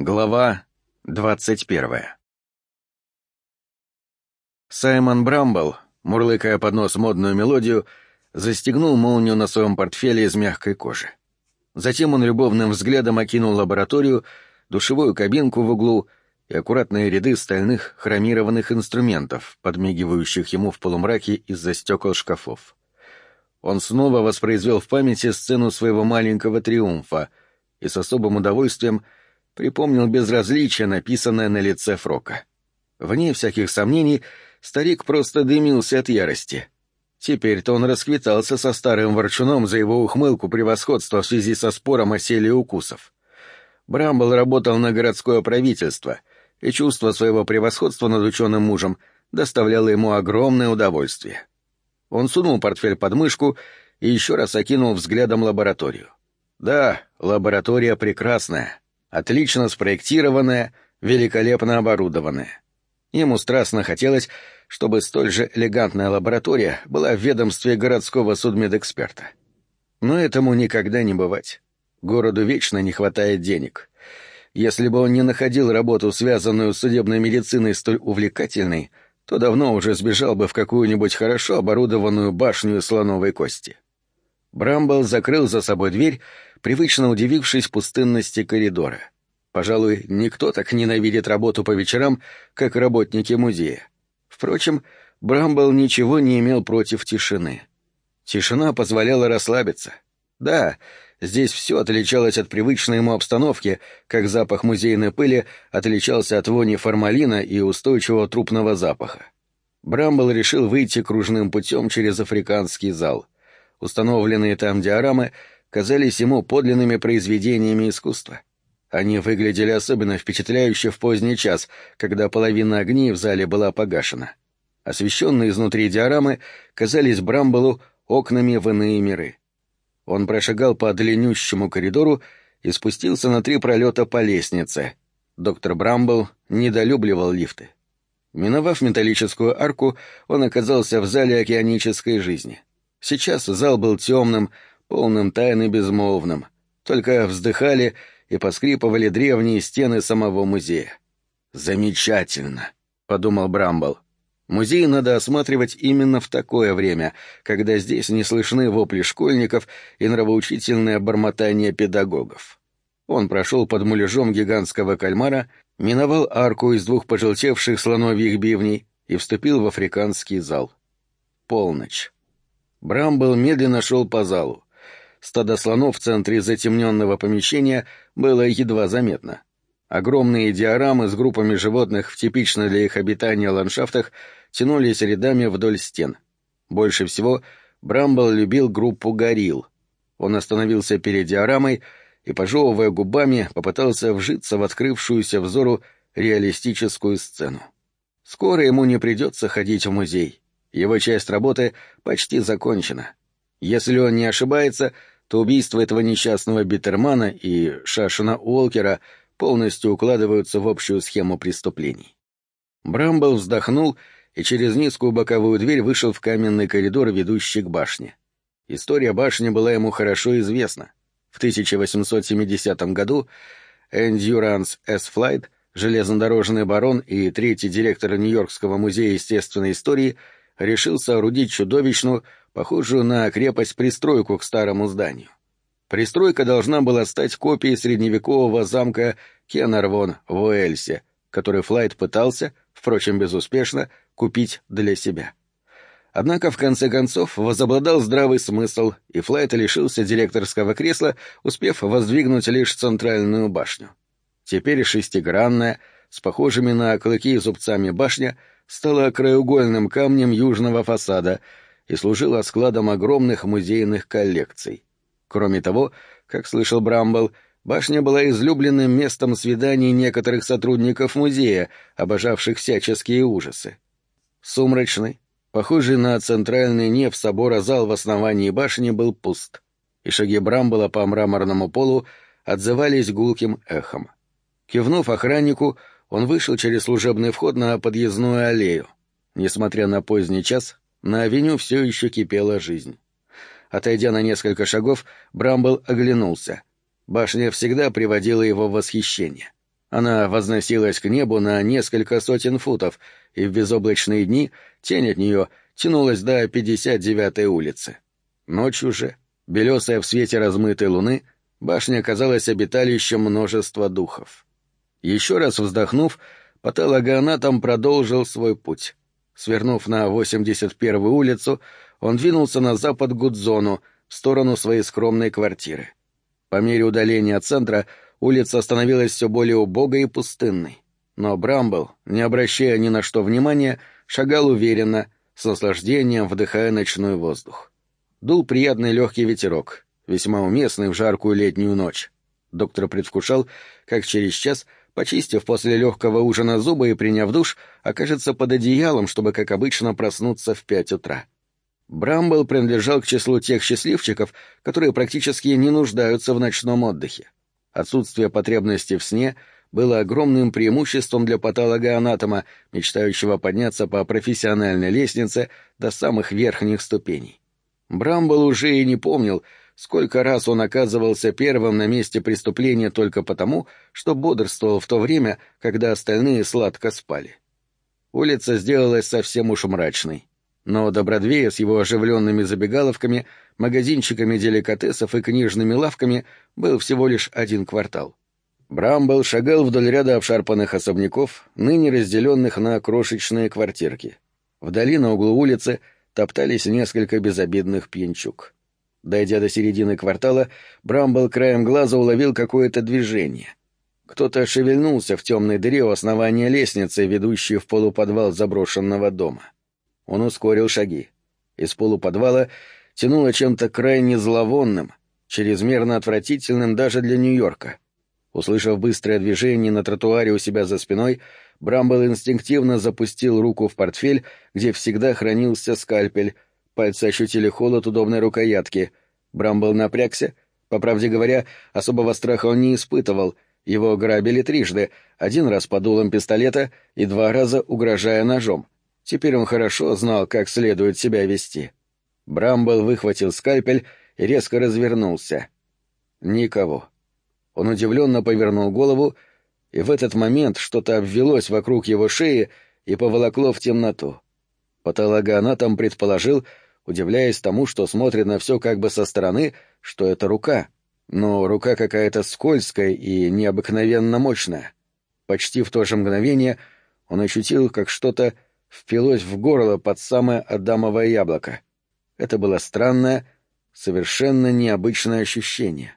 Глава двадцать первая Саймон Брамбл, мурлыкая под нос модную мелодию, застегнул молнию на своем портфеле из мягкой кожи. Затем он любовным взглядом окинул лабораторию, душевую кабинку в углу и аккуратные ряды стальных хромированных инструментов, подмигивающих ему в полумраке из-за стекол шкафов. Он снова воспроизвел в памяти сцену своего маленького триумфа и с особым удовольствием — припомнил безразличие, написанное на лице Фрока. Вне всяких сомнений, старик просто дымился от ярости. Теперь-то он расквитался со старым ворчуном за его ухмылку превосходства в связи со спором о селе укусов. Брамбл работал на городское правительство, и чувство своего превосходства над ученым мужем доставляло ему огромное удовольствие. Он сунул портфель под мышку и еще раз окинул взглядом лабораторию. Да, лаборатория прекрасная, отлично спроектированная, великолепно оборудованная. Ему страстно хотелось, чтобы столь же элегантная лаборатория была в ведомстве городского судмедэксперта. Но этому никогда не бывать. Городу вечно не хватает денег. Если бы он не находил работу, связанную с судебной медициной, столь увлекательной, то давно уже сбежал бы в какую-нибудь хорошо оборудованную башню слоновой кости. Брамбл закрыл за собой дверь привычно удивившись пустынности коридора. Пожалуй, никто так ненавидит работу по вечерам, как работники музея. Впрочем, Брамбл ничего не имел против тишины. Тишина позволяла расслабиться. Да, здесь все отличалось от привычной ему обстановки, как запах музейной пыли отличался от вони формалина и устойчивого трупного запаха. Брамбл решил выйти кружным путем через африканский зал. Установленные там диорамы казались ему подлинными произведениями искусства. Они выглядели особенно впечатляюще в поздний час, когда половина огней в зале была погашена. Освещенные изнутри диорамы казались Брамблу окнами в иные миры. Он прошагал по длиннющему коридору и спустился на три пролета по лестнице. Доктор Брамбл недолюбливал лифты. Миновав металлическую арку, он оказался в зале океанической жизни. Сейчас зал был темным, полным тайн и безмолвным. Только вздыхали и поскрипывали древние стены самого музея. «Замечательно», — подумал Брамбл. «Музей надо осматривать именно в такое время, когда здесь не слышны вопли школьников и нравоучительное бормотание педагогов». Он прошел под муляжом гигантского кальмара, миновал арку из двух пожелтевших слоновьих бивней и вступил в африканский зал. Полночь. Брамбл медленно шел по залу. Стадо слонов в центре затемненного помещения было едва заметно. Огромные диорамы с группами животных в типично для их обитания ландшафтах тянулись рядами вдоль стен. Больше всего Брамбл любил группу горилл. Он остановился перед диорамой и, пожевывая губами, попытался вжиться в открывшуюся взору реалистическую сцену. Скоро ему не придется ходить в музей. Его часть работы почти закончена. Если он не ошибается, то убийство этого несчастного Биттермана и Шашина Уолкера полностью укладываются в общую схему преступлений. Брамбл вздохнул и через низкую боковую дверь вышел в каменный коридор, ведущий к башне. История башни была ему хорошо известна. В 1870 году Endurance S. Flight, железнодорожный барон и третий директор Нью-Йоркского музея естественной истории, решил соорудить чудовищную, похожую на крепость-пристройку к старому зданию. Пристройка должна была стать копией средневекового замка Кеннервон в Уэльсе, который Флайт пытался, впрочем, безуспешно, купить для себя. Однако, в конце концов, возобладал здравый смысл, и Флайт лишился директорского кресла, успев воздвигнуть лишь центральную башню. Теперь шестигранная, с похожими на клыки и зубцами башня, стала краеугольным камнем южного фасада — и служила складом огромных музейных коллекций. Кроме того, как слышал Брамбл, башня была излюбленным местом свиданий некоторых сотрудников музея, обожавших всяческие ужасы. Сумрачный, похожий на центральный неф собора зал в основании башни был пуст, и шаги Брамбла по мраморному полу отзывались гулким эхом. Кивнув охраннику, он вышел через служебный вход на подъездную аллею. Несмотря на поздний час, на авеню все еще кипела жизнь. Отойдя на несколько шагов, Брамбл оглянулся. Башня всегда приводила его в восхищение. Она возносилась к небу на несколько сотен футов, и в безоблачные дни тень от нее тянулась до 59-й улицы. Ночью же, белесая в свете размытой луны, башня оказалась обиталищем множества духов. Еще раз вздохнув, патологоанатом продолжил свой путь. Свернув на 81-ю улицу, он двинулся на запад Гудзону, в сторону своей скромной квартиры. По мере удаления от центра улица становилась все более убогой и пустынной. Но Брамбл, не обращая ни на что внимания, шагал уверенно, с наслаждением вдыхая ночной воздух. Дул приятный легкий ветерок, весьма уместный в жаркую летнюю ночь. Доктор предвкушал, как через час — почистив после легкого ужина зубы и приняв душ, окажется под одеялом, чтобы, как обычно, проснуться в пять утра. Брамбл принадлежал к числу тех счастливчиков, которые практически не нуждаются в ночном отдыхе. Отсутствие потребности в сне было огромным преимуществом для патолога-анатома, мечтающего подняться по профессиональной лестнице до самых верхних ступеней. Брамбл уже и не помнил, сколько раз он оказывался первым на месте преступления только потому, что бодрствовал в то время, когда остальные сладко спали. Улица сделалась совсем уж мрачной. Но до Бродвея с его оживленными забегаловками, магазинчиками деликатесов и книжными лавками был всего лишь один квартал. Брамбл шагал вдоль ряда обшарпанных особняков, ныне разделенных на крошечные квартирки. Вдали на углу улицы топтались несколько безобидных пьянчук. Дойдя до середины квартала, Брамбл краем глаза уловил какое-то движение. Кто-то шевельнулся в темной дыре у основания лестницы, ведущей в полуподвал заброшенного дома. Он ускорил шаги. Из полуподвала тянуло чем-то крайне зловонным, чрезмерно отвратительным даже для Нью-Йорка. Услышав быстрое движение на тротуаре у себя за спиной, Брамбл инстинктивно запустил руку в портфель, где всегда хранился скальпель, Пальцы ощутили холод удобной рукоятки. Брамбл напрягся. По правде говоря, особого страха он не испытывал. Его грабили трижды, один раз под дулом пистолета и два раза угрожая ножом. Теперь он хорошо знал, как следует себя вести. Брамбл выхватил скальпель и резко развернулся. Никого. Он удивленно повернул голову, и в этот момент что-то обвелось вокруг его шеи и поволокло в темноту. Патологоанатом предположил, удивляясь тому, что смотрит на все как бы со стороны, что это рука. Но рука какая-то скользкая и необыкновенно мощная. Почти в то же мгновение он ощутил, как что-то впилось в горло под самое адамовое яблоко. Это было странное, совершенно необычное ощущение.